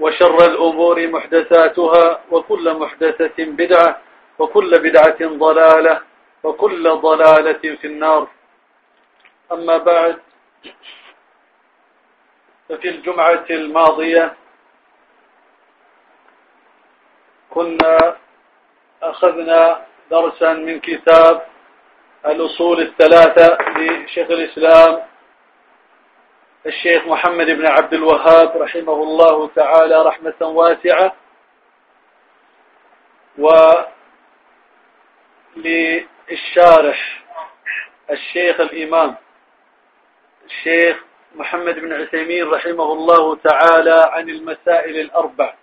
وشر الأمور محدثاتها وكل محدثة بدعة وكل بدعة ضلالة وكل ضلالة في النار. أما بعد ففي الجمعة الماضية كنا أخذنا درسا من كتاب الأصول الثلاثة لشيخ الإسلام الشيخ محمد بن عبد الوهاب رحمه الله تعالى رحمة واسعة. وللشارح الشيخ الإمام الشيخ محمد بن عثيمين رحمه الله تعالى عن المسائل الأربع.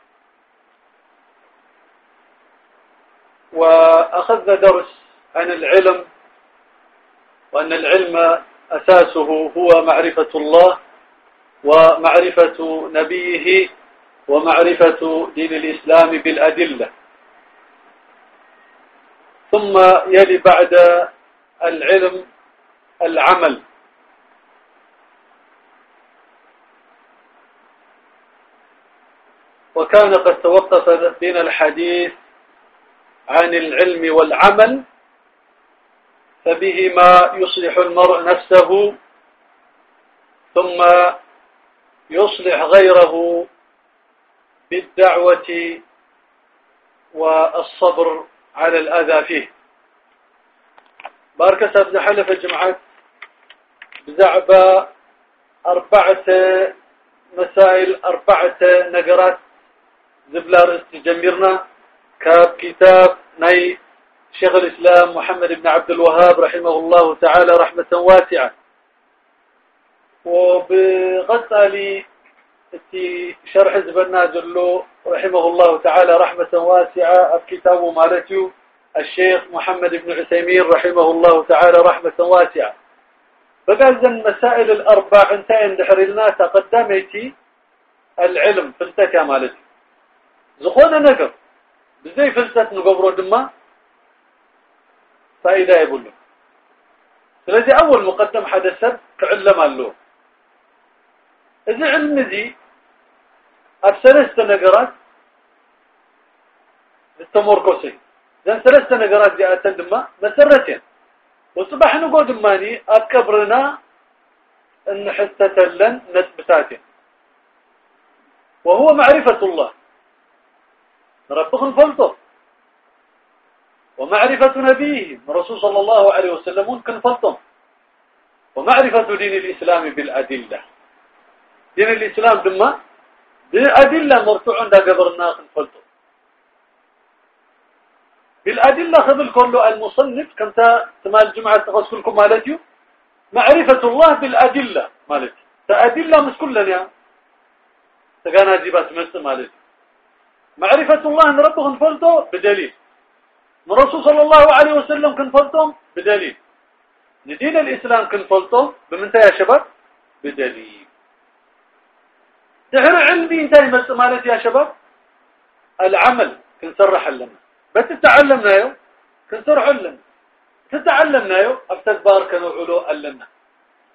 وأخذنا درس عن العلم وأن العلم أساسه هو معرفة الله. ومعرفة نبيه ومعرفة دين الإسلام بالأدلة. ثم يلي بعد العلم العمل. وكان قد توقف بين الحديث عن العلم والعمل فبهما يصلح المرء نفسه ثم يصلح غيره بالدعوة والصبر على الأذى فيه. بارك سبز حلف الجمعة بزعبة أربعة مسائل أربعة نقرات. زبلار استجمرنا كاب كتاب ني شيخ الإسلام محمد بن عبد الوهاب رحمه الله تعالى رحمة واسعة. وبغسل شرح زبنا جلو رحمه الله تعالى رحمة واسعة الكتاب مالتيو الشيخ محمد بن عثيمين رحمه الله تعالى رحمة واسعة فقال زن مسائل الأربع انتين دحرلنا تقدمتي العلم فلتكا مالتي زخونا نقر بزي فلتت نقبرو دما فإذا يقول له فلذي أول مقدم حدثت تعلم اللوم إذا علم ذي أبسلست نقرات بالتمركسي ذن ثلاثة نقرات دي أتندما مسرتين وصبح نقول دماني أكبرنا أن حتة لن نثبتاتين وهو معرفة الله ربكم فلطه ومعرفة نبيه الرسول صلى الله عليه وسلم ممكن فلطم ومعرفة دين الإسلام بالأدلة دين الإسلام دم بالأدلة مرتوع عند قبرنا فلطم بالأدلة خذل كله المصنف كنت تمال الجمعة تغسلكم مالتي معرفة الله بالأدلة مالتي فأدلة مش كلنا تقانا جيبات مست مالتي معرفة الله أن ربهم فلطه بدليل. الرسول صلى الله عليه وسلم كن فلتم بدليل. ندين الإسلام كن فلتم بمنتهى يا شباب؟ بدليل. دحر علمي انتهي مالت يا شباب؟ العمل كنسرح لنا. بس تعلمنا يوم كنسرح لنا. تتعلمنا يو أبتكبار كنوعلو ألنا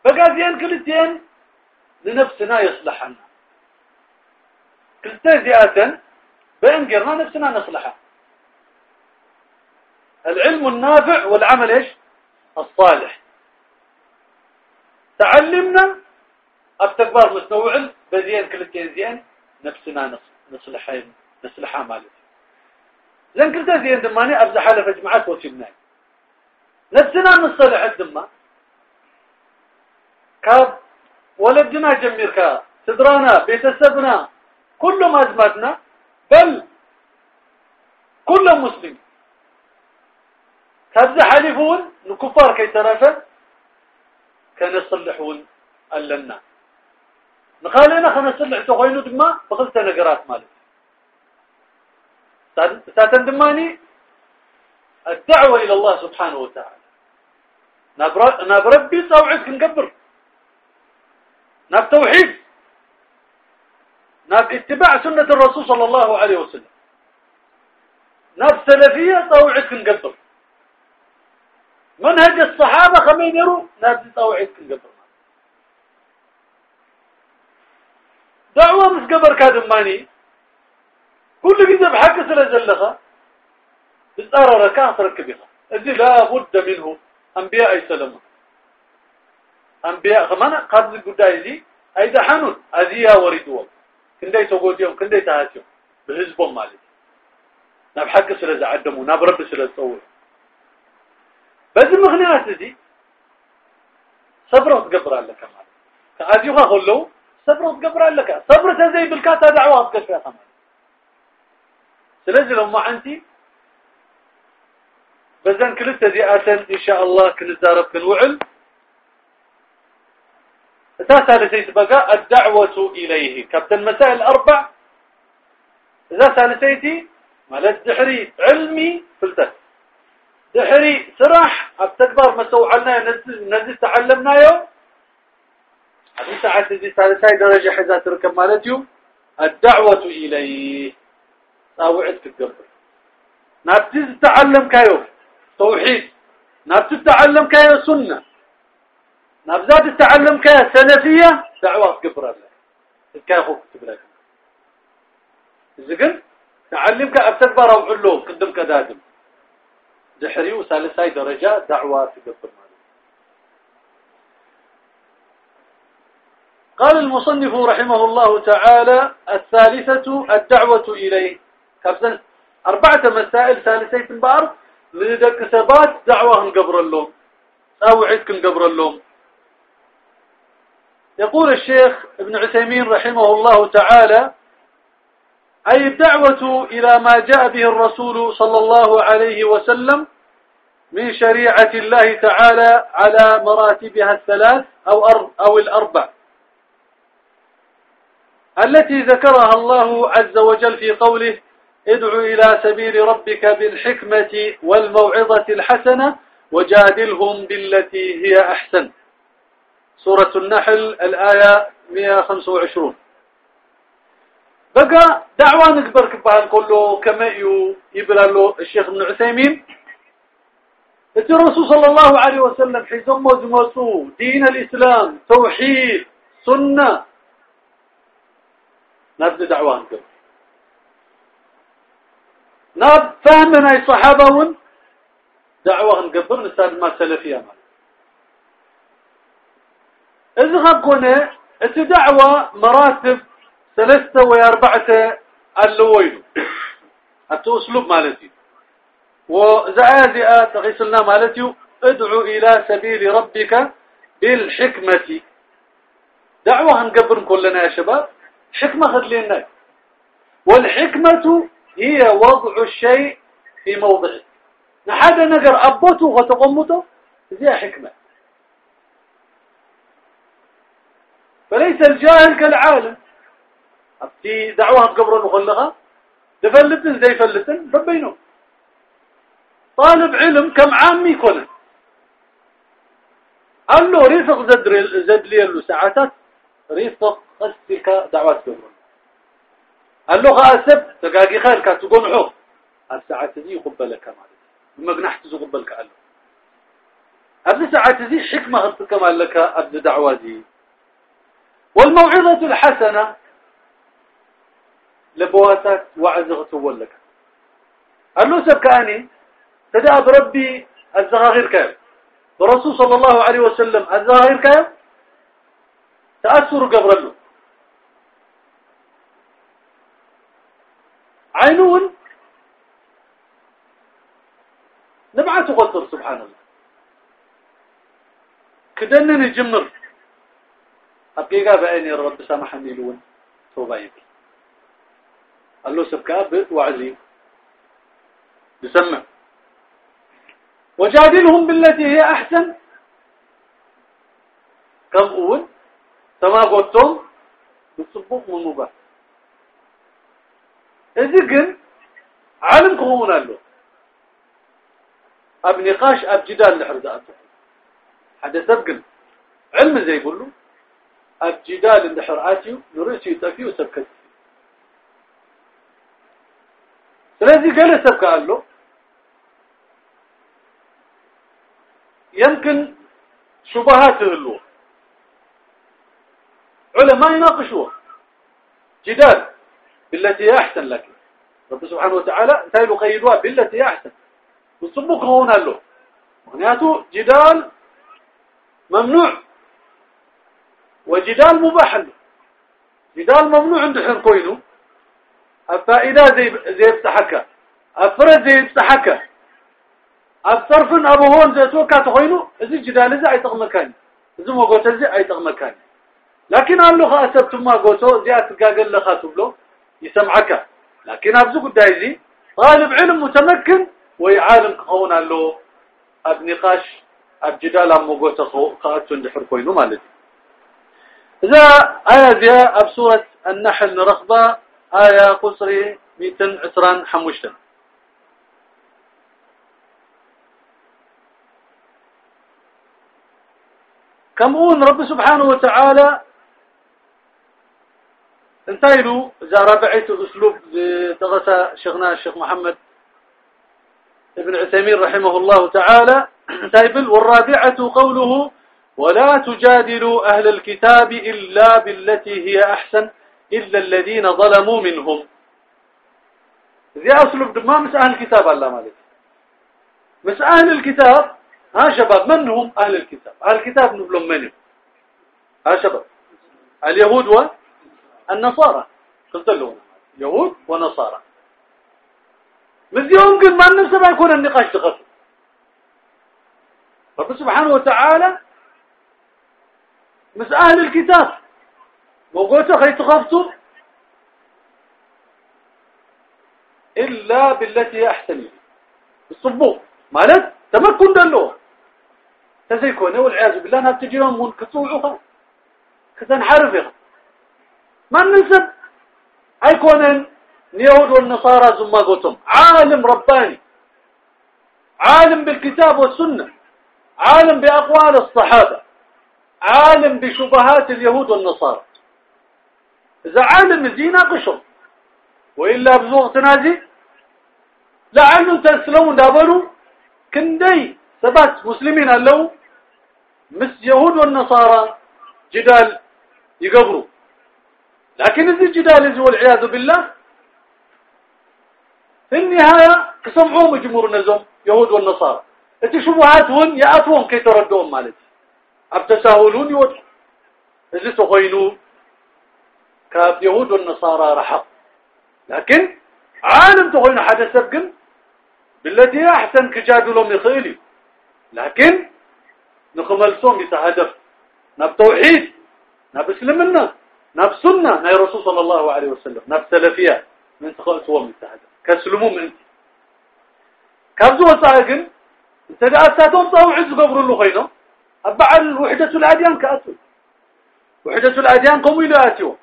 فقاديان كلتين لنفسنا يصلحنا. كلتين زيادة بأنقرنا نفسنا نصلحها. العلم النافع والعمل إيش؟ الصالح. تعلمنا أبتكبار مستوعل بزين كلتين زين نفسنا نصلحها نصلحها مالك لأن كلتا زين دماني أبزح على فجمعات وشبناي نفسنا نصلح الدماء. كاب ولدنا جميركا تدرانا بيتسبنا كل ما أزمتنا بل كل مسلم. كابز حلفون نكفار كي كان يصلحون ألنا نقالينا خنا نصلح تغينو دما بخلت نقرات مالك ساتن دماني الدعوة إلى الله سبحانه وتعالى. نبربي صوعك نقبر ناب توحيد. ناب اتباع سنة الرسول صلى الله عليه وسلم. ناب سلفية صوعك نقبر منهج الصحابة خمين يروا ناب صوعك نقبر دعوة مش قبر كادماني كل جزء بحق سلزلخة بتقرر كان تركبها الذي لا بد منه أنبياء السلام أنبياء خمانا قد القداء ذي أيضا حنون أذيها وردوهم كندي تقوديهم كندي تهاتيهم. بحزبهم مالك. ناب حق سلز عدموا ناب رب سلز صور. بس المغنيات ذي صبر وتقبر لك مالك كأذيها خلو صبر وتقبر لك. صبر تزي بالكاتا دعوة تقشفها خمالك سلزل أما أنتي بزن كلتا دي آتن إن شاء الله كنزارب كنوعل أساسا لسيت بقى الدعوة إليه. كابتن مسائل أربع إذا سالسيتي مالت دحري علمي فلتت دحري سرح أبتكبر ما سوعلنا نزل, نزل تعلمنا يوم هذه ساعة سالساي درجة حزات ركب مالتيو الدعوة إليه. طاوعت تقبر نابتز تعلم كايو. توحيد. نابتز تعلم كايو سنة. نابزاد تعلم كايو سلفية. دعوة تقبر الله. كايو خوك تقبر إذا تعلم كأبتكبر أو علوم قدم كدادم زحري وثالثاي درجة. دعوة تقبر قال المصنف رحمه الله تعالى الثالثة الدعوة إليه. كابتن أربعة مسائل ثالثين بار لذلك سبات دعوة قبر اللوم أو عدك قبر اللوم يقول الشيخ ابن عثيمين رحمه الله تعالى أي الدعوة إلى ما جاء به الرسول صلى الله عليه وسلم من شريعة الله تعالى على مراتبها الثلاث أو, أو الأربع. التي ذكرها الله عز وجل في قوله ادع إلى سبيل ربك بالحكمة والموعظة الحسنة وجادلهم بالتي هي أحسن. سورة النحل الآية 125 بقى دعوة نكبر كبهان كله كما يبلى له الشيخ ابن عثيمين. الرسول صلى الله عليه وسلم حيثم وزمسوا دين الإسلام توحيد سنة دعوة نكبر ناب فهمنا أي صحابة ون دعوة نقبر نستاذ ما سلفية مال إذا خبقنا انت دعوة مراتب ثلاثة وأربعة اللوين أتو أسلوب مالتي. وزعازئة تغيسلنا مالتي. ادعو إلى سبيل ربك بالحكمة. دعوة هنقبر كلنا يا شباب. حكمة خذ لنا والحكمة هي وضع الشيء في موضعه. نحد نقر أبوته وتقمته زي حكمة. فليس الجاهل كالعالم. في دعوها قبر المخلقة دفلتن زي فلتن ربينه طالب علم كم عام يكون؟ قال له رفق زد, زد لي له ساعات قصدك دعوات قال له غاسب تقاقي خير كاتقون عوف الساعة دي يقبل لك مالك. بمجنحت زغبلك قال قبل ساعات زي حكمة كما لك قبل دعوة دي والموعظة الحسنة لبواتك وعزغة لك. له سبكاني تدعى بربي الزغاغير كيف؟ الرسول صلى الله عليه وسلم الزغاغير كيف؟ تأثر قبر له عينون. نبعث قطر سبحان الله. كدنني جمر حقيقة بأني رب سامحني لون توبايك قال له سبكاب وعزيم بسمع. وجادلهم بالتي هي أحسن. كم أول تما قلتم بتصبوك من إذا قل علم كهون له أب نقاش أب جدال لحرد حد سبقن علم زي يقول أب جدال لحر آتيو نرسي يتفيه سبك سلازي قال سبك قال له يمكن شبهاته له علماء يناقشوه جدال بالتي أحسن لك. رب سبحانه وتعالى تايلو قيدوها بالتي أحسن. والصبوك هون له معناته جدال ممنوع. وجدال مباح له جدال ممنوع عند حين كوينه الفائدة زي زي بتحكى. أفرد زي بتحكى. الصرف أبو هون زي توكا تخينو إذا جدال إذا أي مكان إذا ما قلت زي أي مكان لكن قال له خاصبت ما قلته زي أتقاقل لخاتب له يسمعك. لكن أبزو قد زي طالب علم متمكن ويعالم قون قال له أبنقاش أبجدال قلته خاصة اندحر كوينو مالتي إذا آية زي أبسورة النحل رخبة آية قصري ميتن عسران حموشتن. كمون رب سبحانه وتعالى انتايلو إذا ربعيت أسلوب تغسى شيخنا الشيخ محمد ابن عثيمين رحمه الله تعالى. تايبل والرابعة قوله ولا تجادلوا أهل الكتاب إلا بالتي هي أحسن إلا الذين ظلموا منهم. زي أسلوب ما مس أهل الكتاب الله مالك. مس أهل الكتاب ها شباب من هم أهل الكتاب؟ أهل الكتاب نقولهم منهم. ها شباب اليهود والنصارى قلت لهم يهود ونصارى. مزيهم قد ما ننسى يكون النقاش تغطي رب سبحانه وتعالى مس أهل الكتاب. وقلت خي تخفتوا إلا بالتي أحسن. الصبو مالت تمكن دلو. تزيكونه والعياذ بالله أنها تجيهم من كتوعها كتنحرف. ما ننسب أيكون اليهود والنصارى زما قلتم عالم رباني. عالم بالكتاب والسنة. عالم بأقوال الصحابة. عالم بشبهات اليهود والنصارى. إذا عالم زينا قشر وإلا بزوغ تنازي لعلو تسلمون دابلو. كندي ثبات مسلمين اللو مس يهود والنصارى جدال يقبروا. لكن إذا الجدال والعياذ بالله في النهاية كسمعوهم جمهور النزم يهود والنصارى. انت شبهاتهم يأتون كي تردون مالتي. أبتساهلون يوضحوا إذا تخينوا كأب يهود والنصارى رحق لكن عالم تقولنا حدا سبقن بالتي أحسن كجادلهم يخيلي لكن نخملسهم يتهدف نب توحيد. نب اسلمنا نب سنة. ناي رسول صلى الله عليه وسلم. نب سلفية. من تخلصهم يتهدف كسلموا من انت كابزو وصاقن انت قاعدتهم طاو عز قبروا له خينا أبعل وحدة الأديان كأسل وحدة الأديان قوموا إلى آتيهم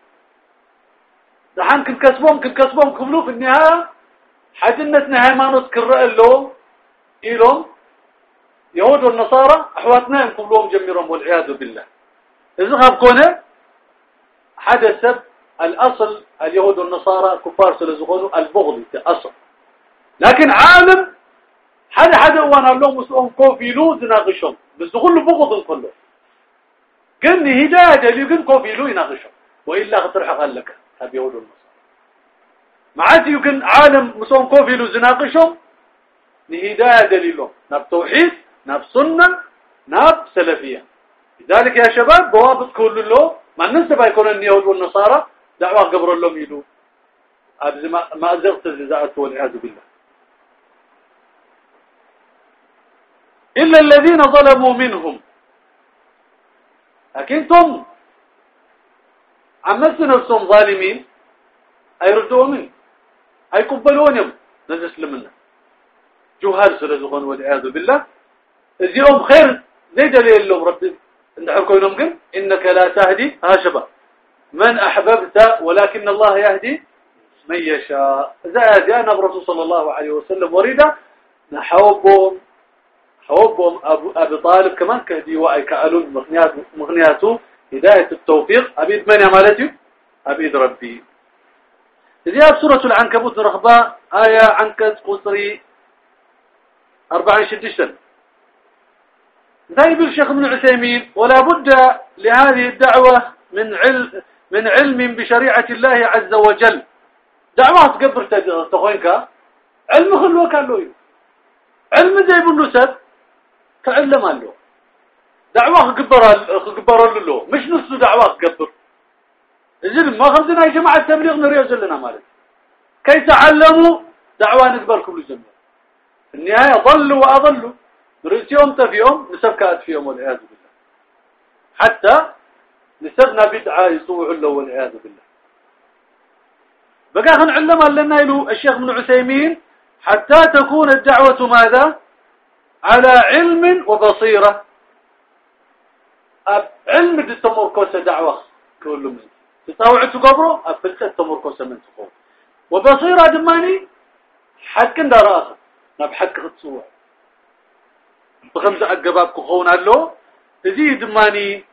دحان كسبهم كسبهم كبلو في النهاية؟ حدنتنا هيمانوت كرأ اللهم إيلهم يهود والنصارى أحواتنا كبلوهم جميرهم والعياذ بالله. إذا حدث الأصل اليهود والنصارى كفار سلزغونوا البغض أصل لكن عالم حدا حدا وأنا لهم مسؤول كوفيلو زناقشهم بس كل بغض كله قلني هداية اللي قلن كوفيلو يناقشهم وإلا خطر قال لك هذا يقول النصارى ما عاد يمكن عالم مسؤول كوفيلو زناقشهم هداية دليلهم ناب توحيد ناب سنة ناب سلفية. لذلك يا شباب ضوابط كل له ما ننسى يكون اليهود والنصارى؟ دعوة قبر لهم يلو ما أزغت الزعات والعياذ بالله. إلا الذين ظلموا منهم. لكن ثم عملت نفسهم ظالمين؟ أيردوا من أيقبلونهم نزل منا جهال سلزقون والعياذ بالله. اليوم خير زي دليل لهم رب عندكم نمقر إنك لا تهدي هاشبا من أحببت ولكن الله يهدي من يشاء. زاد يا نبرة صلى الله عليه وسلم وريدا نحبهم حبهم أبو أبي طالب كمان كهدي وعي كألون مغنيات مغنياته. هداية التوفيق. أبيد من مالتي؟ أبيد ربي. إذا سورة العنكبوت رغبة آية عنكت قصري 46 زي الشيخ ابن عثيمين ولا بد لهذه الدعوة من علم من علم بشريعة الله عز وجل. دعوة تقبر تخوينك؟ علم خلوه كان له علم زي بالنسب تعلم له دعوة قبر قبر له مش نص دعوة قبر زين ما خذنا يا جماعة تبليغ نريد زلنا مالك. كي تعلموا دعوة نقبلكم للجنة النهاية ضلوا وأضلوا. نريد يوم في يوم نسب في يوم والعياذ بالله. حتى نسبنا بدعة يصوع له والعياذ بالله. بقى علم لنا يلو الشيخ ابن عثيمين حتى تكون الدعوة ماذا؟ على علم وبصيرة. علم التمركوسة دعوة كل من. تطاوع تقبره أفلت التمركوسة من تقوم. وبصيرة دماني حق دار آخر. ناب حق ختصوع بخمسة أقباب كخون له تزي دماني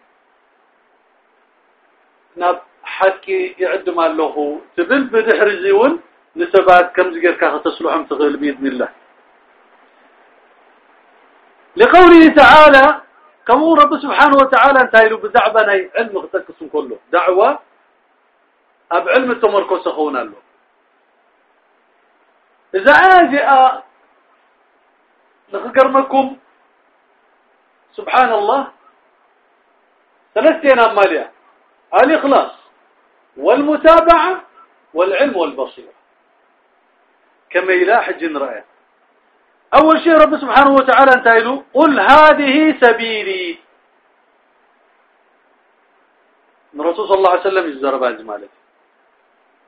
ناب حكي يعد له تبل بدحر زيون نسبات كم زجر كاخ تصلحهم تغير بإذن الله لقوله تعالى كمو رب سبحانه وتعالى انتهيلوا بدعبنا علم تكسم كله دعوة أب علم التمركز خونا له إذا آجئ نخقرمكم سبحان الله. ثلاثتين أماليا الإخلاص والمتابعة والعلم والبصيرة. كما يلاحج رأيه أول شيء رب سبحانه وتعالى انتهي له. قل هذه سبيلي. الرسول صلى الله عليه وسلم يزرب أجمالك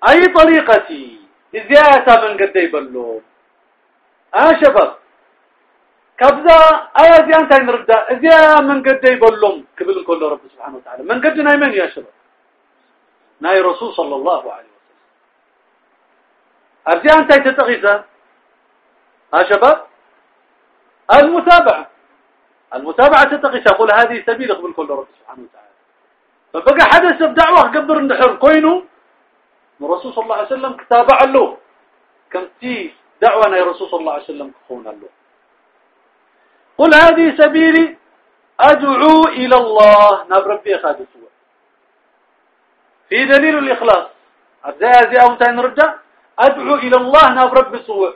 أي طريقتي؟ إذياتا من قد يبلو آه شباب. كبذا آية زي أنت نرد إذيا من قد يبلوم كبل كل رب سبحانه وتعالى من قد نايمن يا شباب ناي رسول صلى الله عليه وسلم أرجع أنت تتغيث ها شباب المتابعة المتابعة تتقي تقول هذه سبيل قبل كل رب سبحانه وتعالى فبقى حدث بدعوة قبر النحر كوينو الرسول صلى الله عليه وسلم تابع له كم تي دعوة يا رسول صلى الله عليه وسلم كخون له قل هذه سبيلي أدعو إلى الله. نبرب في أخذ سوى في دليل الإخلاص. أبدأ زي أو تاني رجع أدعو إلى الله. نبرب سوى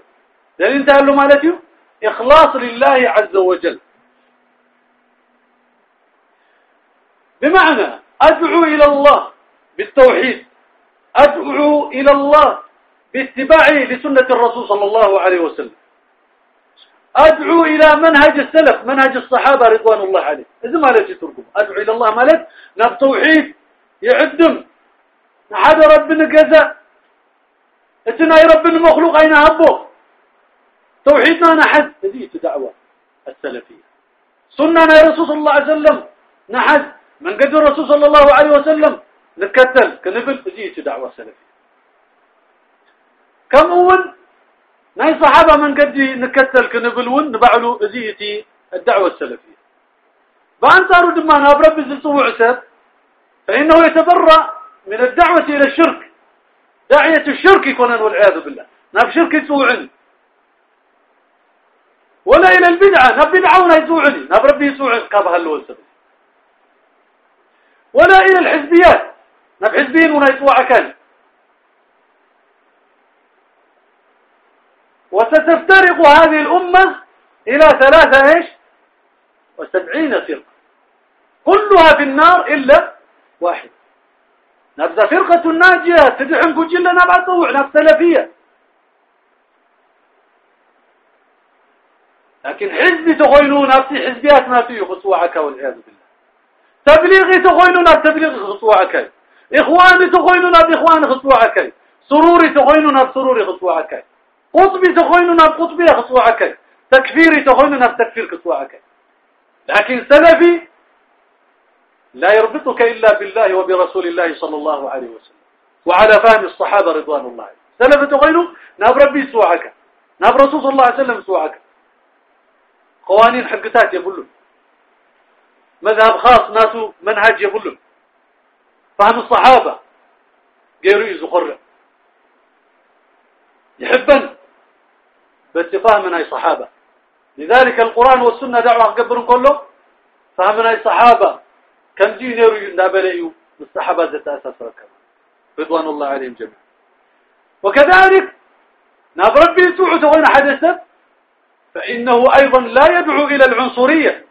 دليل انتهى له مالتي إخلاص لله عز وجل. بمعنى أدعو إلى الله بالتوحيد. أدعو إلى الله باتباعه لسنة الرسول صلى الله عليه وسلم. أدعو إلى منهج السلف منهج الصحابة رضوان الله عليه إذا ما ليش تركم أدعو إلى الله مالك نب توحيد يعدم. نحد ربنا كذا إتنا ربنا مخلوق أين هبه توحيدنا نحد. هذه دعوة السلفية. سنة يا رسول صلى الله عليه وسلم نحد. من قدر الرسول صلى الله عليه وسلم نكتل. كنبل هذه دعوة سلفية كم أول ناي صحابة من قد نكتل كنبل ون نبعلو هذه الدعوة السلفية بأنصار دمان أبرب بزلصوع عسر فإنه يتبرأ من الدعوة إلى الشرك داعية الشرك يكون والعياذ بالله ناب شرك يسوع ولا إلى البدعة نب بدعة ولا يسوعني نب ربي يسوع كابها اللوسب ولا إلى الحزبيات نب حزبين ولا يسوع كان وستفترق هذه الأمة إلى ثلاثة إيش؟ وسبعين فرقة. كلها في النار إلا واحد. نبذا فرقة الناجية. تدعم كجلة نبع طوع نفس سلفية. لكن حزب تغينون نفسي حزبيات ما فيه خصوعك والعياذ بالله. تبليغي تغينون بتبليغ خصوعك. إخواني تغينون بإخوان خصوعك. سروري تغينون بسروري خصوعك. قطبي تغينون بقطبي خصوعك تكفيري تغينون بتكفير خصوعك لكن سلفي لا يربطك إلا بالله وبرسول الله صلى الله عليه وسلم. وعلى فهم الصحابة رضوان الله سلف تغينوا ناب ربي سوعك ناب رسول صلى الله عليه وسلم سوعك قوانين حقتات يقولون مذهب خاص ناسو منهج يقولون فهم الصحابة. غيروا يزقر يحبن. بس فهم هاي صحابة. لذلك القرآن والسنة دعوة قبرن كله فهمنا الصحابة كم جي نيرو نابليو الصحابة ذات أساس ركب رضوان الله عليهم جميعا. وكذلك ناب ربي سوعد وين حدثت فإنه أيضا لا يدعو إلى العنصرية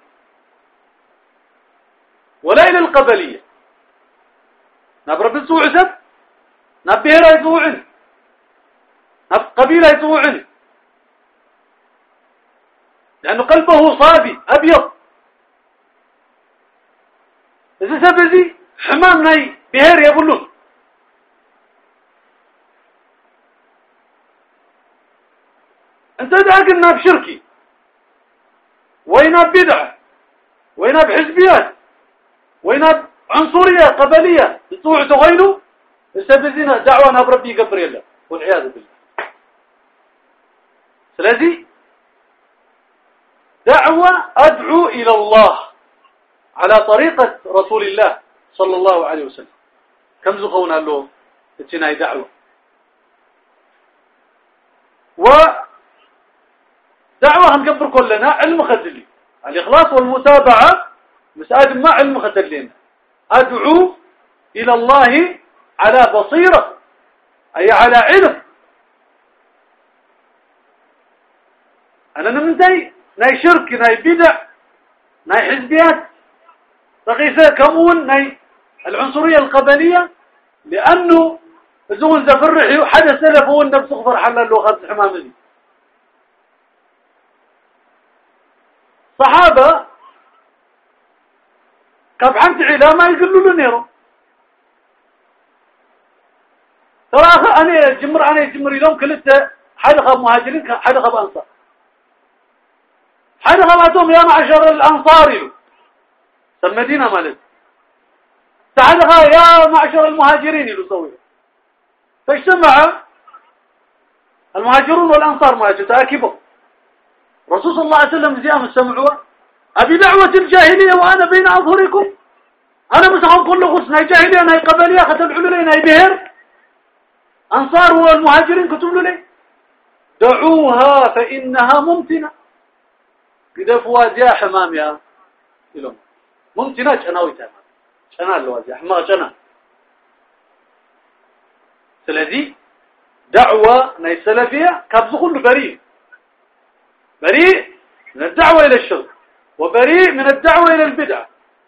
ولا إلى القبلية. ناب ربي سوعد ناب بهرة يسوعن ناب قبيلة يسوعن لأنه قلبه صافي أبيض. إذا سبزي حمام ناي بهير يقولون أنت دعقنا بشركي. وينا بدعة وينا بحزبيات وينا عنصرية قبلية تطوع تغينوا السبزينا دعوانا بربي قبر الله والعياذ بالله. سلازي دعوة أدعو إلى الله على طريقة رسول الله صلى الله عليه وسلم. كم زخونا له تتناي دعوة. ودعوة هنقبر كلنا علم خدلي. الإخلاص والمتابعة مسألة ما علم خدلين أدعو إلى الله على بصيرة أي على علم. أنا نمتي ناي شرك ناي بدع ناي حزبيات. رقيسة كمون ناي العنصرية القبلية لأنه زون زفرحي حدا سلف هو النفس صغفر حلال له خذ الحمام دي صحابة كيف حمت ما يقولوا له نيرو. ترى أنا جمر أنا جمر يوم كلته حلقة مهاجرين حلقة بأنصار. حين غلطهم يا معشر الأنصار. المدينة مالك. تعالى يا معشر المهاجرين يسوي فاجتمع. المهاجرون والأنصار ما تاكبوا رسول صلى الله عليه وسلم زيام السمعوا أبي دعوة الجاهلية وأنا بين أظهركم. أنا مسهم كل غصنا جاهلية أنا قبلية ختلعوا لي أنا بهر. أنصار والمهاجرين كتبوا لي دعوها فإنها ممتنة. قدف وازيا حمام يا إلهم. ممتنا جناوي تمام جنا الوازيا حما جنا سلذي دعوة ناي سلفية كابز كله بريء. بريء من الدعوة إلى الشرك وبريء من الدعوة إلى البدعة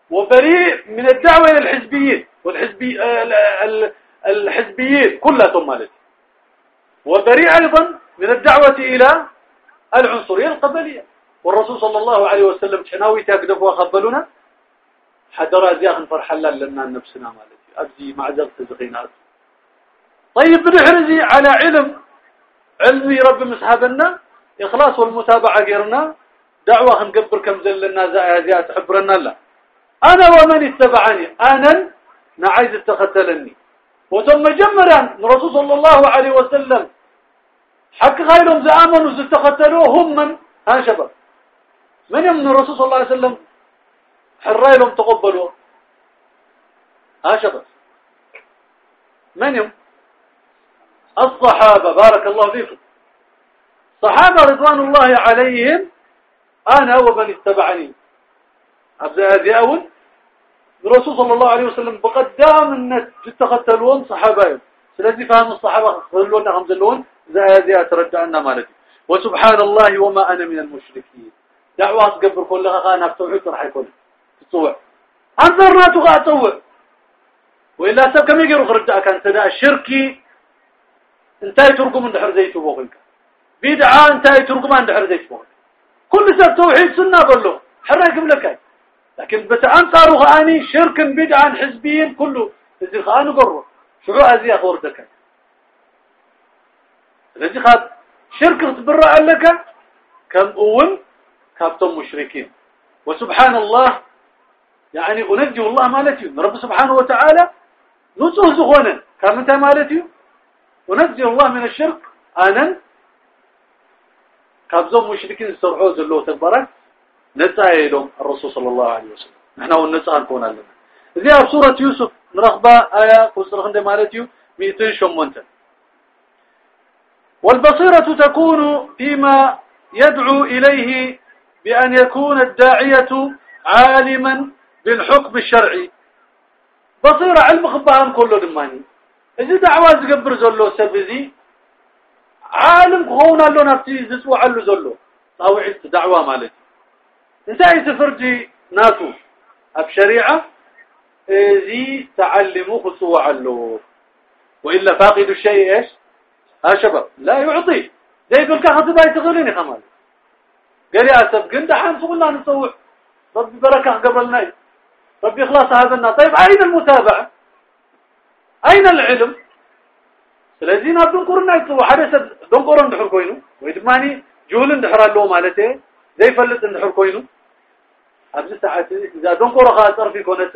وبريء من الدعوة إلى الحزبيين والحزبي الحزبيين كلها ثم وبريء أيضا من الدعوة إلى العنصرية القبلية. والرسول صلى الله عليه وسلم تناوي تاكدف وخبلنا حدر أزياخ فرحلال لنا نفسنا مالتي أبزي معذر تزغينات طيب بنحرزي على علم. علمي رب مسحبنا. إخلاص والمتابعة غيرنا. دعوة نقبر كم زلنا زائزيات حبرنا لا. أنا ومن اتبعني؟ أنا نعيز اتختلني وثم جمرا الرسول صلى الله عليه وسلم حق غيرهم زآمنوا زتختلوه هم من؟ ها شباب. من يمن الرسول صلى الله عليه وسلم؟ حراي لهم تقبلوا ها شباب من يم الصحابة. بارك الله فيكم. صحابة رضوان الله عليهم أنا ومن اتبعني. أبدأ هذه أول. الرسول صلى الله عليه وسلم بقدام الناس تتختلون صحابين سلازي فهم الصحابة خلونا خمزلون زي هذه أترجع مالتي. وسبحان الله وما أنا من المشركين. دعوة تقبر كلها خانا بتوحيد راح يكون تطوع. أنظرنا تغى تطوع. وإلا سب كم يجروا خرجع كان تدا الشركي. انتهي ترقم من دحر زيتو بوغلك بدعة انتهي ترقم من دحر زيتو كل سب توحيد سنة بلو. حرق لك لكن بس أنصاروا غاني شرك بدعا حزبيا كله. إذا خانوا قروا. شعو هذه أخوردك الذي خاد شرك تبرع لك. كم أول كابتم مشركين. وسبحان الله يعني أنجي الله مالتي رب سبحانه وتعالى نصه زخونا كم انت مالتي ونجي الله من الشرك. آنا كابزوم مشركين استرحوز اللو تبارك نتاع لهم الرسول صلى الله عليه وسلم. نحن ونتاع نكون لنا زي سورة يوسف نرخبة آية قصر خند مالتيو مئتين شمونتا. والبصيرة تكون فيما يدعو إليه بأن يكون الداعية عالما بالحكم الشرعي. بصيرة علم خبان كله دماني. إذا دعوة زقبر زلو سبزي عالم خونا له نفسي زسوع له زلو. طاوعي دعوة مالتي. انتهي تفرجي ناسو. بشريعة زي تعلموا خصوة علو وإلا فاقد الشيء إيش؟ ها شباب لا يعطي. زي يقول كهذا باي تغليني خمال. قال يا أسف قند حان قلنا نصوح ربي بركة قبلنا ربي خلاص هذا النا طيب أين المتابعة أين العلم ስለዚህ ናብ ድንቁርና ይፅዎ ሓደ ሰብ ደንቆሮ እንድሕር ኮይኑ ወይ ድማኒ ጅሁል እንድሕር ኣለዎ ማለት ዘይፈልጥ እንድሕር ኮይኑ ኣብዚ ሰዓት እዛ ደንቆሮ ከዓ ፀርፊ ኮነት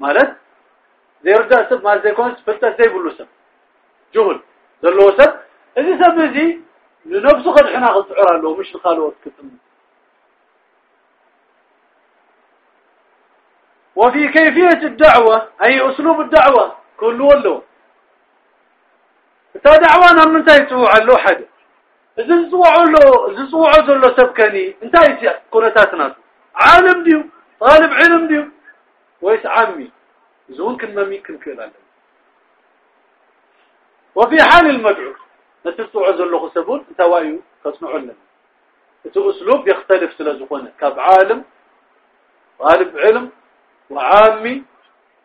ማለት ዘይርዳእ ሰብ ማለት ዘይኮነስ ፍልጠት ዘይብሉ ሰብ ጅሁል ዘለዎ ሰብ እዚ ሰብ እዚ ንነብሱ ከድሕና ክፅዕር ኣለዎ ምሽ ንካልኦት ክጥም وفي كيفية الدعوة أي أسلوب الدعوة كله له تا دعوانا من انتهي تسوع له حد إذا تسوع له إذا تسوع له سبكني انتهي كونتات ناس عالم ديو طالب علم ديو ويس عامي زون كلمة ميكن كلا وفي حال المدعو نتلتو عزل له سبون انت وايو تصنعوا لنا يختلف سلازقونه كاب عالم طالب علم وعامي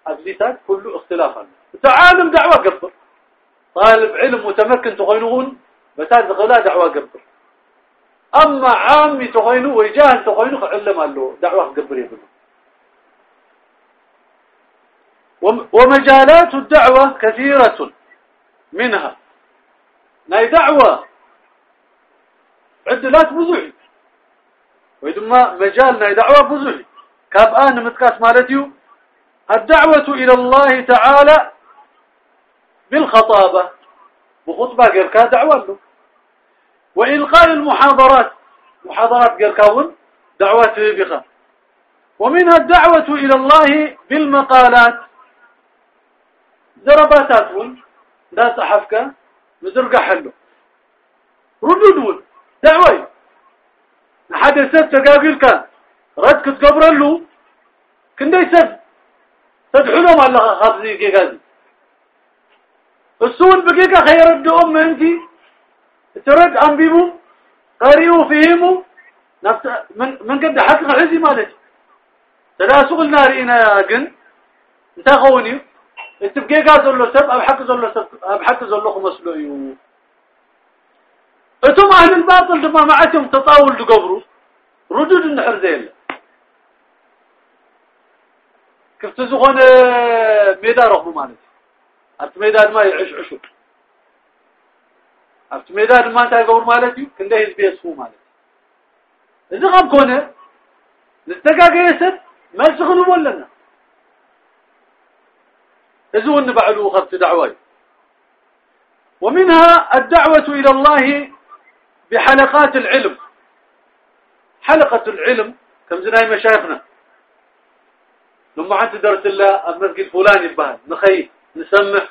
أبزيتات كله اختلاف عنه انت عالم دعوة قبر طالب علم متمكن تغينون بتاد غلا دعوة قبر أما عامي تغينو ويجاهل تغينو علم له دعوة قبر يبنو ومجالات الدعوة كثيرة منها ناي دعوة عدلات بزوعي ويدما مجال ناي دعوة بزوعي كابآن متكاس مالتيو الدعوة إلى الله تعالى بالخطابة بخطبة غير كان دعوة له وإلقاء المحاضرات محاضرات غير كاون دعوة بخا ومنها الدعوة إلى الله بالمقالات ضرباتاتون لا صحفك مزرقة حلو. ردودون دعوي. حد سد تقابل كان. رد كتقبر له كندا يسد. تدحلهم على خاطري كي قال السون بقيقة خير الدؤم انتي ترد أنبيبو. قريوا فيهمو. نفس من من قد حقق عزي مالك. تلا سوق النار إنا قن انت خوني التبقيقا زلو سب أب حق زلو سب أب حق زلو مسلو يو. اتم أهل الباطل دما معتهم تطاول تقبروا ردود النحر زيل كيف تزغون ميدا رغم مالك أبت ميدا ما يعيش عشو. أبت ميدا ما تقبر مالتي كنده يزبي يسفو مالتي إذا غاب كونه نستقاق يسد ما يسخنوا لنا يزون بعلو خبت دعوة. ومنها الدعوة إلى الله بحلقات العلم. حلقة العلم كم زناي مشايخنا؟ لما عند درس الله المسجد فلان يبان نخيب نسمع.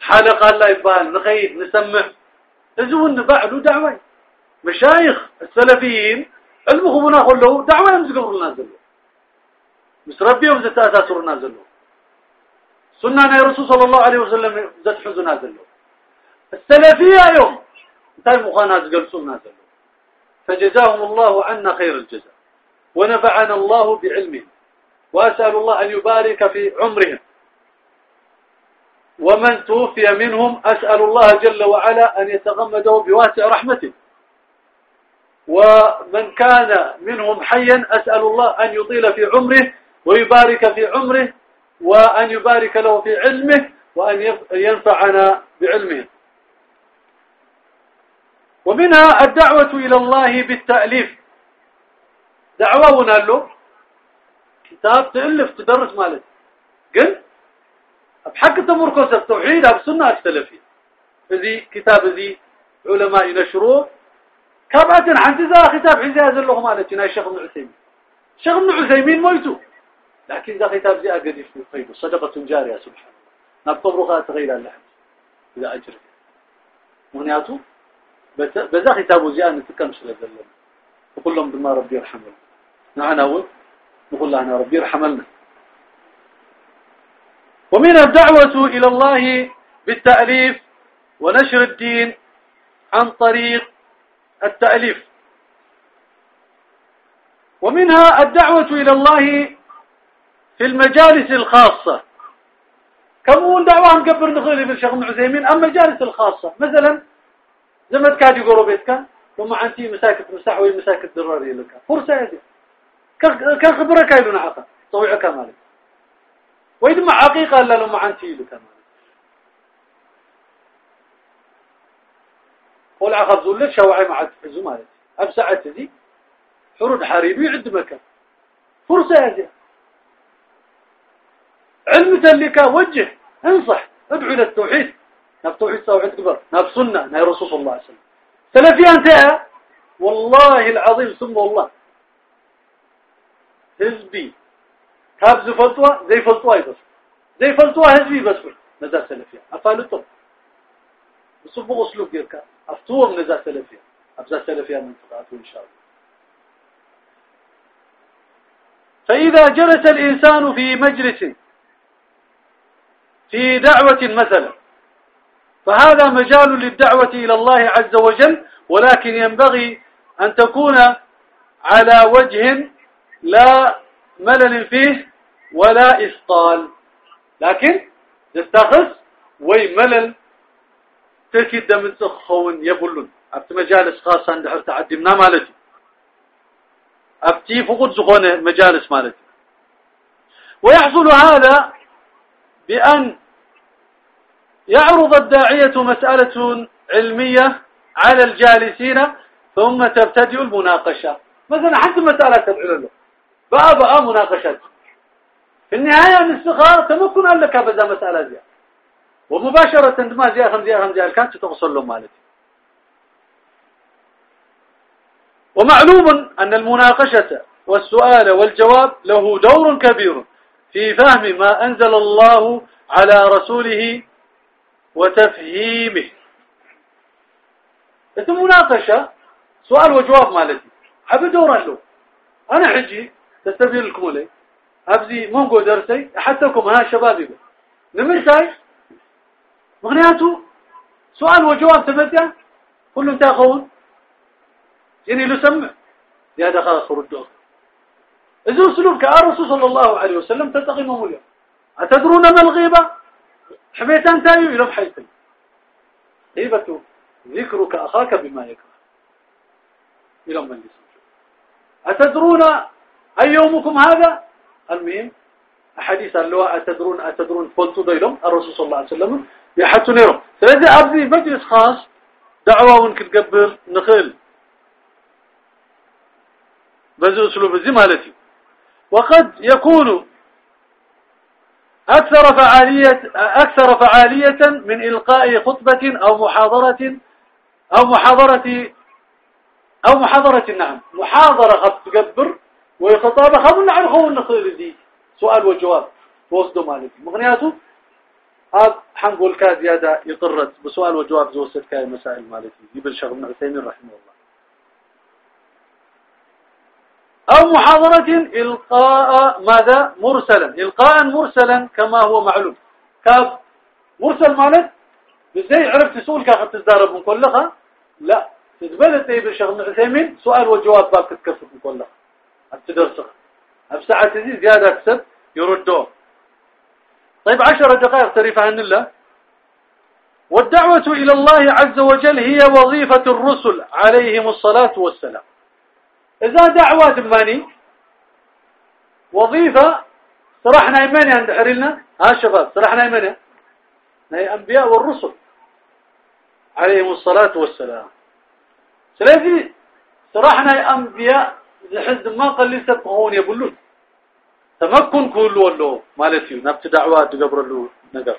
حلقة الله يبان نخيب نسمع. يزون بعلو دعوة. مشايخ السلفيين علمهم هنا له دعوة يمزقوا لنا زلوا ربي وزت أساسر نازلوا سنة الرسول صلى الله عليه وسلم زت حزن نازلوا السلفية يوم انتهي مخانات قلسوا نازلوا فجزاهم الله عنا خير الجزاء. ونفعنا الله بعلمهم. وأسأل الله أن يبارك في عمرهم. ومن توفي منهم أسأل الله جل وعلا أن يتغمده بواسع رحمته. ومن كان منهم حيا أسأل الله أن يطيل في عمره ويبارك في عمره وأن يبارك له في علمه وأن ينفعنا بعلمه. ومنها الدعوة إلى الله بالتأليف. دعوة له. كتاب تألف تدرس مالك. قل؟ بحق تمركز التوحيد بسنة السلفية ذي كتاب ذي علماء ينشروه كابعة عن ذا كتاب حزاز الله مالتنا الشيخ ابن عثيمين. الشيخ ابن عثيمين مويتو. لكن ذا كتاب زي أقدش في صدقة جارية سبحانه نبطبرها تغير اللحم إذا أجر مهنياته؟ بذا كتابه زي أن تكمش لذلك وقل لهم بما ربي يرحمه. نعنا نقول لنا ربي يرحمنا. ومن الدعوة إلى الله بالتأليف ونشر الدين عن طريق التأليف. ومنها الدعوة إلى الله في المجالس الخاصة. كم دعوة نقبر نخلي في الشيخ ابن عثيمين؟ أما المجالس الخاصة. مثلا زي ما تكاد يقولوا بيتك ثم عندي مساكت مساحوي مساكت دراري لك فرصة هذه. كان خبرك لنا عقا. طويعك مالك ما حقيقة إلا لما عندي لك مالك قول عقب زولت شوعي مع الحزو مالك؟ أبسعت ذي حرود حريبي عند مكان. فرصة هذه. علم تلك وجه انصح ادعو إلى التوحيد. ناب توحيد توحيد كبر ناب سنة ناب رسول صلى الله عليه وسلم. سلفي أنت؟ والله العظيم ثم والله. حزبي. كاب فتوى؟ زي فتوى بس زي فتوى حزبي بس نزا سلفي افالتم بصبغ أسلوب غيرك افتوهم نزا سلفي ابزا سلفي من فقاته إن شاء الله. فإذا جلس الإنسان في مجلس في دعوة مثلا. فهذا مجال للدعوة إلى الله عز وجل ولكن ينبغي أن تكون على وجه لا ملل فيه ولا إسطال لكن تستخص وي ملل تكيد من تخون يبلون أبت مجالس خاصة عند حرت عدمنا مالتي. أبتي فقد زغونة مجالس مالتي. ويحصل هذا بأن يعرض الداعية مسألة علمية على الجالسين ثم تبتدئ المناقشة. مثلا حتى مسألة العلم بقى بقى مناقشات في النهاية الاستخارة تمكن أن لك بذا مسألة زي ومباشرة عندما زي خمزية خمزية كانت توصل له مالتي ومعلوم أن المناقشة والسؤال والجواب له دور كبير في فهم ما أنزل الله على رسوله وتفهيمه. انت مناقشة سؤال وجواب مالتي. حب دورا له. أنا حجي تستبين لكم لي أبزي مونغو درسي حتىكم ها شبابي نمرتاي. مغنياته سؤال وجواب تبدأ. كلهم تاخون يعني لو سمع يا دخل خرج إذا أسلوب كأرسول صلى الله عليه وسلم تلتقي موليا أتدرون ما الغيبة؟ حميتان تايو إلى بحيث غيبة ذكرك أخاك بما يكره. إلى من أتدرون أي يومكم هذا؟ المهم أحاديث اللواء أتدرون أتدرون فلتو ديلهم الرسول صلى الله عليه وسلم يحتو نيرهم. فلذي أبدي مجلس خاص دعوة ونك تقبل نخل بزي أسلوب زي مالتي وقد يكون أكثر فعالية أكثر فعالية من إلقاء خطبة أو محاضرة أو محاضرة أو محاضرة نعم. محاضرة قد تقبر وخطابة خمنا عن خون نخير دي سؤال وجواب. وصدوا مالك. مغنياته هذا حنقول كاد زيادة يطرد بسؤال وجواب زوسد كاي مسائل مالتي يبل شغل عثيمين رحمه الله. أو محاضرة إلقاء ماذا؟ مرسلا. إلقاء مرسلا كما هو معلوم. كاف مرسل مالت بزي عرفت سؤال كاف تزدارب من كلها لا. تزبلت إيه بالشيخ ابن عثيمين؟ سؤال وجواب باب تتكسب من كلها أبتدرسخ أبساعة دي زيادة أكسب يردوه. طيب عشر دقائق تريفها عن الله. والدعوة إلى الله عز وجل هي وظيفة الرسل عليهم الصلاة والسلام. إذا دعوات ماني وظيفة صرحنا يماني عند حريلنا ها شباب صرحنا يماني هي أنبياء والرسل. عليهم الصلاة والسلام. سلازي صرحنا أنبياء لحد ما قال لي سبقون يقولون تمكن كله له مالتي نبت دعوات قبر له نقر.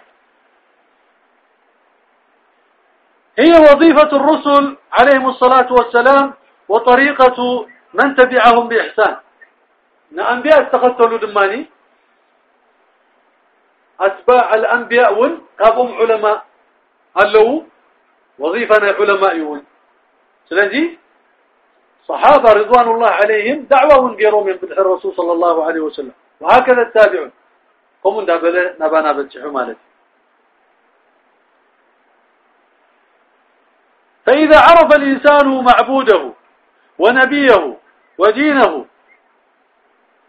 هي وظيفة الرسل عليهم الصلاة والسلام وطريقة من تبعهم بإحسان؟ أنبياء استقدتوا دماني. أتباع الأنبياء ون قابهم علماء هلو وظيفنا علماء ون سلذي صحابة رضوان الله عليهم دعوة ونقيروا من بدح الرسول صلى الله عليه وسلم. وهكذا التابعون. قوموا نبانا بتشحوا مالتي فإذا عرف الإنسان معبوده ونبيه ودينه.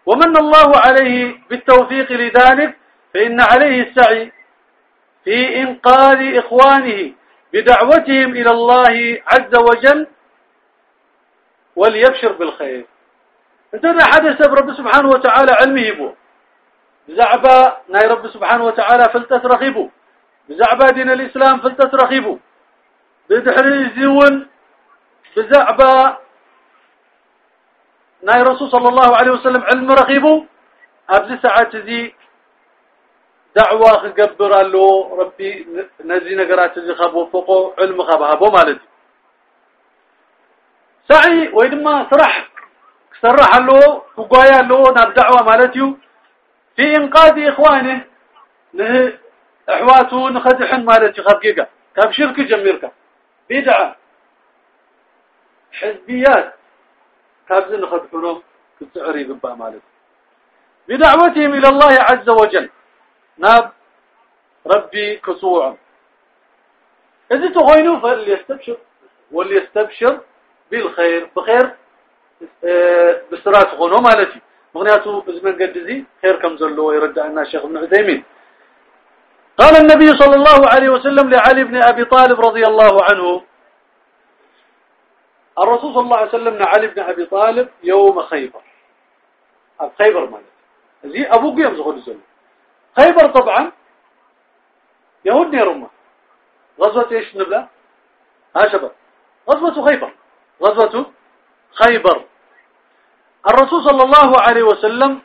ومن الله عليه بالتوفيق لذلك فإن عليه السعي في إنقاذ إخوانه بدعوتهم إلى الله عز وجل وليبشر بالخير. انتنا حدث برب سبحانه وتعالى علمه بو. بزعبا ناي رب سبحانه وتعالى فلتترخبوا بزعبا دين الإسلام فلتترخبوا بدحري زيون بزعبا ناي رسول صلى الله عليه وسلم علم رخيبه أبزي ساعات زي دعوة خقبر له ربي نزي نقرات زي خبو فوقه علم خبهبو مالتي سعي ويدما صرح صرح له فقايا له ناب دعوة مالتيو في إنقاذ إخوانه نه أحواته نخدحن مالتي خبقيقة كاب شرك جميرك بدعة حزبيات كابز نخدحنهم كتعري قبا مالتي بدعوتهم إلى الله عز وجل. ناب ربي كسوعا إذا تغينوا فليستبشر وليستبشر بالخير. بخير آه، بسرات غنو مالتي. مغنياتو بزمن قدزي خير كم زلو يرجع لنا الشيخ ابن عثيمين. قال النبي صلى الله عليه وسلم لعلي بن أبي طالب رضي الله عنه الرسول صلى الله عليه وسلم لعلي بن أبي طالب يوم خيبر. خيبر مالتي زي أبوك يمزغ الزلو خيبر طبعا يهود رمى غزوة إيش نبلة؟ ها شباب. غزوة خيبر. غزوة خيبر. الرسول صلى الله عليه وسلم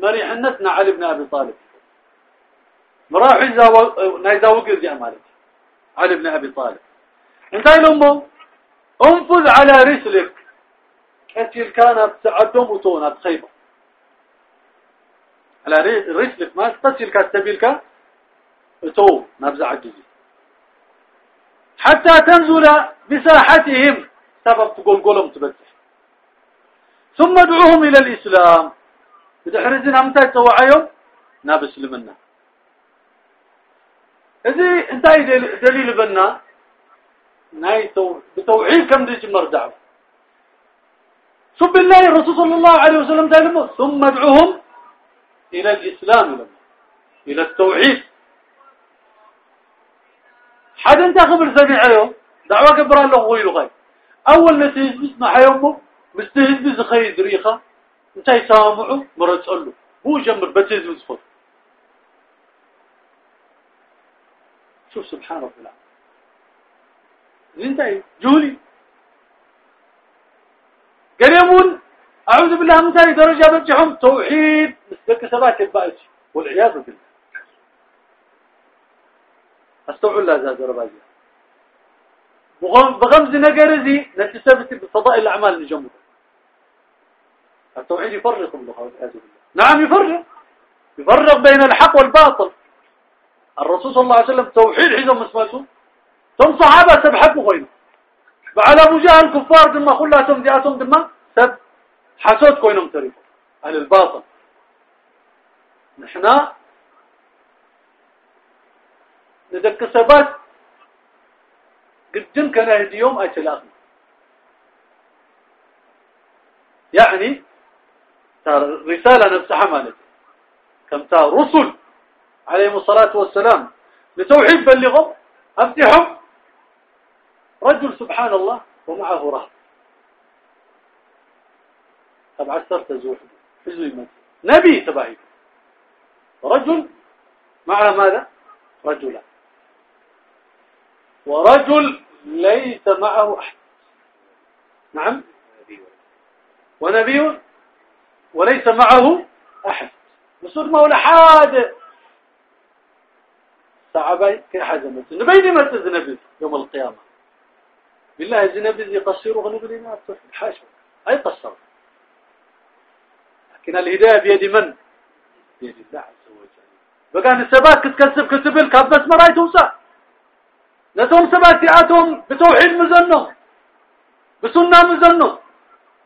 مريحنتنا علي بن أبي طالب. مراح نايزا وقر جاء مالك. علي بن أبي طالب. انتهي لأمه انفذ على رسلك كتير كانت تعدم وتونات خيبر على رسلك ما تصل كاستبيلك تو نبزع الجزي حتى تنزل بساحتهم. سبب تقول قولهم تبتح ثم ادعوهم إلى الإسلام. إذا حرزنا متى توعيهم نابس لمنا. إذا انتهي دليل بنا. ناي بتوعيد كم دي مرجع سب الله الرسول صلى الله عليه وسلم دائما ثم ادعوهم إلى الإسلام لما إلى التوحيد حد انت خبر سميعه دعوة كبران له غير غير أول تهزبز مع يومه مستهزبز خي دريخة انت يسامعه مرة تقول له هو جمر بتهزبز خد شوف سبحان رب العالمين انت جولي. قريبون أعوذ بالله من ثاني درجة بجحهم توحيد مثلك سبات البائج والعياذ بالله. استوعوا الله ذا درباجه بغمز نقرزي نتثبت بفضائل الأعمال اللي جنبه التوحيد يفرق نعم يفرق. يفرق بين الحق والباطل. الرسول صلى الله عليه وسلم توحيد حزم مسماته ثم صحابة سبحبوا غيره. وعلى مجاه الكفار دم خلاتهم جاءتهم دم سب حسود كوينهم تريفوا أهل الباطل. نحن ندك سبات قدم كان يوم أتلاقنا يعني رسالة نفسها مالت كم تا رسل عليهم الصلاة والسلام. لتوحيد بلغهم. أفتحهم رجل سبحان الله ومعه رهب طبعا صرت زوح حزوي نبي تبعي. رجل معه ماذا؟ رجلان ورجل ليس معه أحد. نعم. ونبي وليس معه أحد. بصد ما ولا حاد صعبي كي حاجة مثل نبيني ما تزنبذ يوم القيامة. بالله زنبذ يقصر غنب لنا حاشا أي قصر لكن الهداية بيد من؟ بيد الله عز وجل. بقى السبات كتكسب كتبل كابس مراي توسع نتوم سبات بتوحيد مزنو بسنة مزنو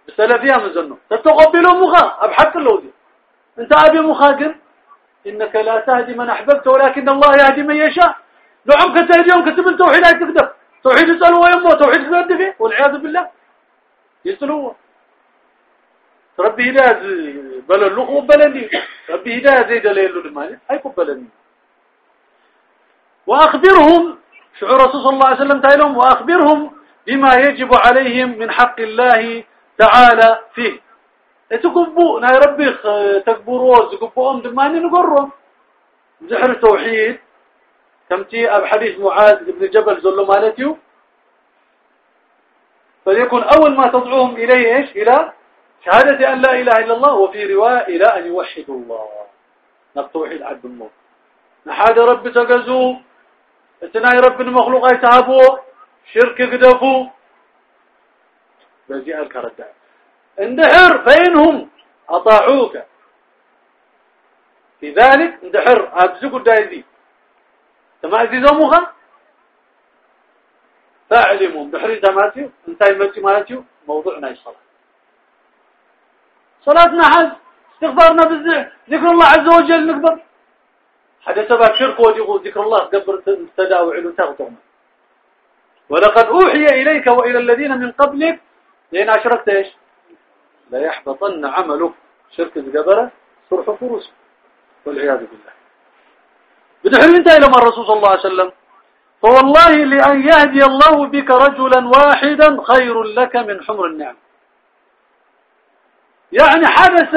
بسلفية مزنو تتقبلوا مخا. أبحث اللوذي أنت أبي مخاقر إنك لا تهدي من أحببت ولكن الله يهدي من يشاء. لو عمك تهديهم كتب التوحيد هاي تقدر. توحيد يسألوا ويمه توحيد يسأل فيه والعياذ بالله. يسألوا ربي هداية بلن لقوا بلني ربي هداية زي دليل المالي هاي بلني وأخبرهم شعور رسول صلى الله عليه وسلم تايلهم وأخبرهم بما يجب عليهم من حق الله تعالى فيه. تقبوا ناي ربي تكبروا تقبوهم دماني نقرهم زحر توحيد كمتي أب حديث معاذ بن جبل زلو مالتيو فليكن أول ما تدعوهم إليه إيش إلى شهادة أن لا إله إلا الله وفي رواية إلى أن يوحدوا الله نقطوحيد عبد الموت نحاد رب تقزوا اتناي رب المخلوق يتهبوا شرك قدفوا بزي الكرداء اندحر فإنهم أطاعوك في ذلك اندحر أبزقوا الدائزي تما أزيزموها فاعلموا بحري دماتيو انتهي ماتي مالتيو موضوعنا الصلاة صلاتنا حز استغفارنا بالزع ذكر الله عز وجل نقبر حتى سبب شرك وجهه ذكر الله قبر تداوع تغطم ولقد أوحي إليك وإلى الذين من قبلك لأن أشركت إيش؟ لا يحبطن عملك. شرك الجبرة صرح فرس والعياذ بالله. بدحر انت إلى ما الرسول صلى الله عليه وسلم. فوالله لأن يهدي الله بك رجلا واحدا خير لك من حمر النعم. يعني حدث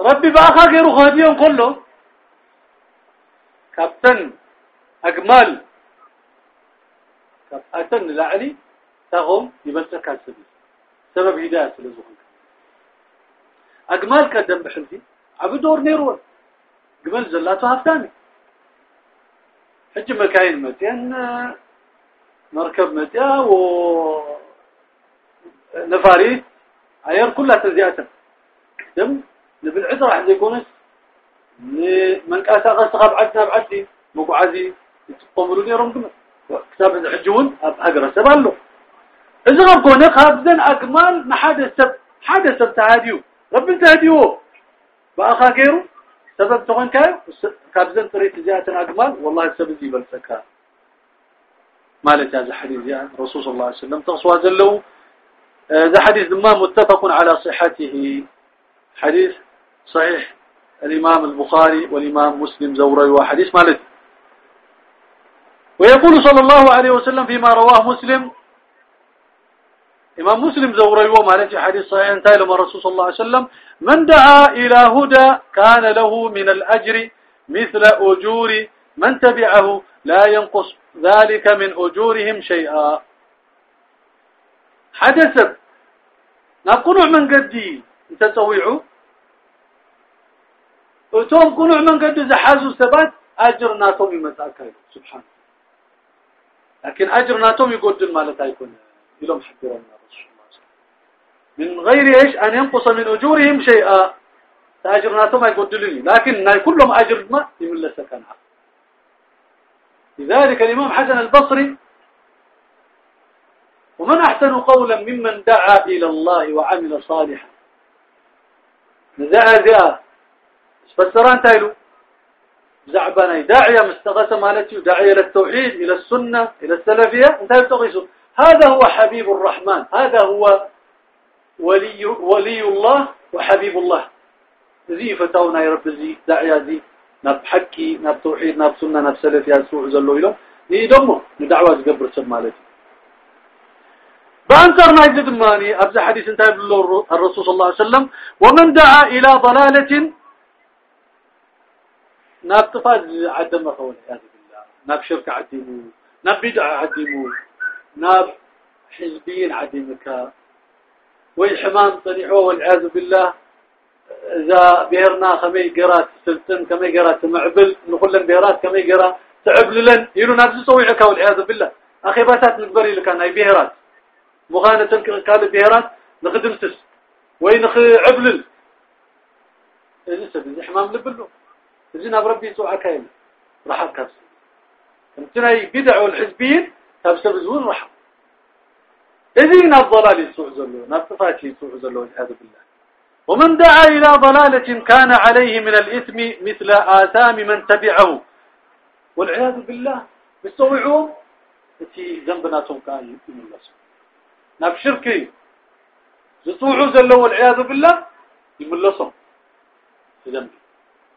ربي بأخا غير خاديهم كله. كابتن أجمال كابتن لعلي تغم يبسك السبيل. سبب هداية لزوجك. أجمال كدم بحلتي عبدور نيرون. جمال زلاته هفتاني حج مكاين متين مركب متيا و نفاريت عيار كلها تزيئة دم نبالعذر راح يكونس من كاسا غسخ بعدنا بعدي مقعدي يتقوموا لي رمضان كتاب الحجون أقرأ سبالله إذا غبكونا خابزن أكمال نحادث سب حادث تهاديو. رب تهديو غيره سبب تغن كاي كابزن طريق زيادة أكمال والله السبب زي بالسكا مالك هذا حديث يعني رسول الله عليه وسلم؟ تقصوا له هذا حديث ما متفق على صحته. حديث صحيح. الإمام البخاري والإمام مسلم زوري وحديث مالك. ويقول صلى الله عليه وسلم فيما رواه مسلم إمام مسلم زوري في حديث صحيح انتهى لما الرسول صلى الله عليه وسلم من دعا إلى هدى كان له من الأجر مثل أجور من تبعه لا ينقص ذلك من أجورهم شيئا. حدثت. نقنع من قدي. انت تسويعه. وتوم قنع من قد زحازو سبات أجرنا توم يمتاكل سبحان لكن أجرنا ناتومي قد ما لا يكون يلوم حبيرنا من غير إيش أن ينقص من أجورهم شيئا. أجر ناتهم يقدلني. لكن كلهم أجر ما يملس كان لذلك الإمام حسن البصري ومن أحسن قولا ممن دعا إلى الله وعمل صالحا. نزاع ذئة فسران تايلو. زعبنا داعية مستغثة مالتي داعية إلى التوحيد إلى السنة إلى السلفية. انتهى تغيسوا هذا هو حبيب الرحمن. هذا هو ولي, ولي الله وحبيب الله زي فتاونا يا رب زي داعية زي ناب حكي ناب توحيد ناب سنة ناب سلفية سوء زلو إلو. ني دمو ندعوة قبر سب مالتي. بأنكر ما يجد ماني أبزى حديث انتهى الرسول صلى الله عليه وسلم. ومن دعا إلى ضلالة ناب تفاز عدم خول بالله ناب شرك عدمو ناب بدع عدمو ناب حزبين عدمك. والحمام طريحوه والعياذ بالله. إذا بهرنا خمي قرات سلسن كمي قرات معبل نقول لن بهرات كمي قرات تعبل لن يلو نفس صويعك والعياذ بالله. أخي باتات نقبري لك أنا بهرات. مغانة قال بهرات نخدم تس. وين عبلل؟ لسه بزي حمام لبلو. زين بربي سوء كاين. راح كبس إنتنا بدع والحزبين تبسب زون راح إذن الضلال يسوع زلو نطفاتي يسوع زلو والعياذ بالله. ومن دعا إلى ضلالة كان عليه من الإثم مثل آثام من تبعه. والعياذ بالله بيسوعون التي ذنبنا كان يمكن الله ناب شركي يسوع زلو والعياذ بالله يملصهم في ذنبي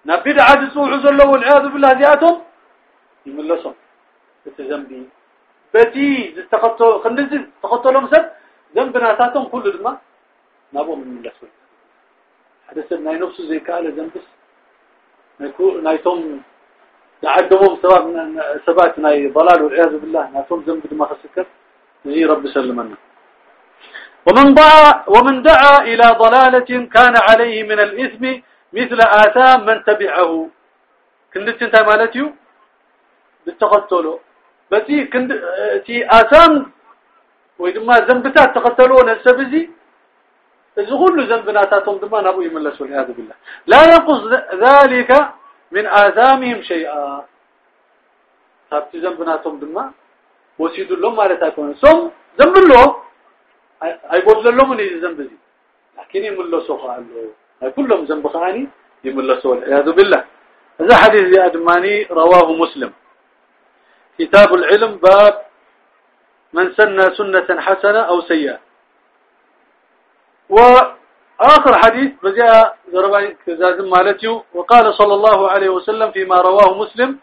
ناب بدعة يسوع زلو والعياذ بالله ذاتهم يملصهم في ذنبي بتي استخطوا خندز استخطوا لهم سب ذنبنا تاتهم كل دما نابو من الله سبحانه هذا سب ناي نفسه زي كاله ذنبس نكو نايتهم تعدمهم سبب سبات ناي ضلال والعياذ بالله ناتهم ذنب ما خسكت زي رب سلمنا ومن دعا ومن دعا إلى ضلالة كان عليه من الإثم مثل آثام من تبعه كنت انت مالتيو بالتقتلوا بتي كند تي آثام ويدما ذنبتات تقتلون السبزي إذا كل ذنبناتهم دما نبو يملسوا والعياذ بالله لا ينقص ذلك من آثامهم شيئا تابتي ذنبناتهم دما وسيد لهم مالتاكم سم ذنب له أيقول لهم من ذنبزي لكن يملسوا قالوا كلهم ذنب خاني يملسوا والعياذ بالله هذا حديث يا أدماني رواه مسلم كتاب العلم باب من سن سنة حسنة أو سيئة. وآخر حديث بجاء ضربين كزازم مالتيو. وقال صلى الله عليه وسلم فيما رواه مسلم.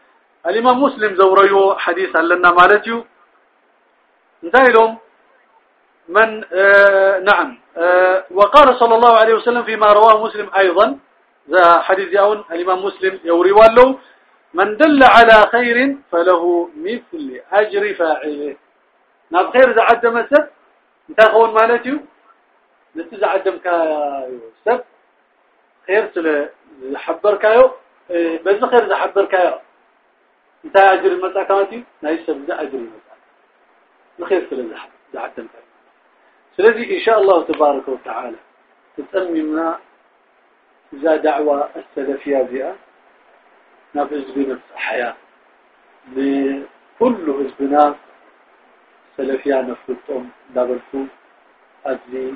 الإمام مسلم زوريو حديثا لنا مالتيو. انتهي لهم من آه نعم آه وقال صلى الله عليه وسلم فيما رواه مسلم أيضا. ذا حديث يأون الإمام مسلم يوري والله من دل على خير فله مثل أجر فاعله. ناب خير إذا عدم سب انت خون مالتيو نتزا عدم كايو سب؟ خير سل حبر كايو إيه، بس خير إذا حبر كايو انت أجر المساء كماتيو ناي سب إذا أجر المساء نخير سل عدم كايو سلذي إن شاء الله تبارك وتعالى تتأممنا إذا دعوة السلفية بها ناف حزبنا حياة لكل حزبنا سلفيا نفلتهم دابلتو أدري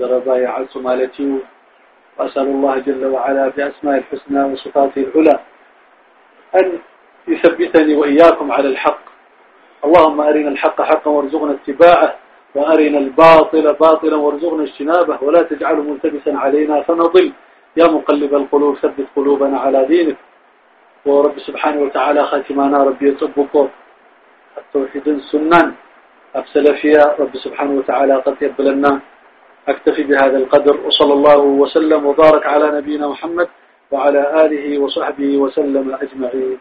ضربا يعز مالتي وأسأل الله جل وعلا بأسماء الحسنى وصفاته العلى أن يثبتني وإياكم على الحق. اللهم أرنا الحق حقا وارزقنا اتباعه وأرنا الباطل باطلا وارزقنا اجتنابه ولا تجعله ملتبسا علينا فنضل. يا مقلب القلوب ثبت قلوبنا على دينك. ورب سبحانه وتعالى خاتمانا ربي يطبقه. التوحيد سنن. أفسل فيها رب سبحانه وتعالى قد يبلنا أكتفي بهذا القدر وصلى الله وسلم وبارك على نبينا محمد وعلى آله وصحبه وسلم أجمعين.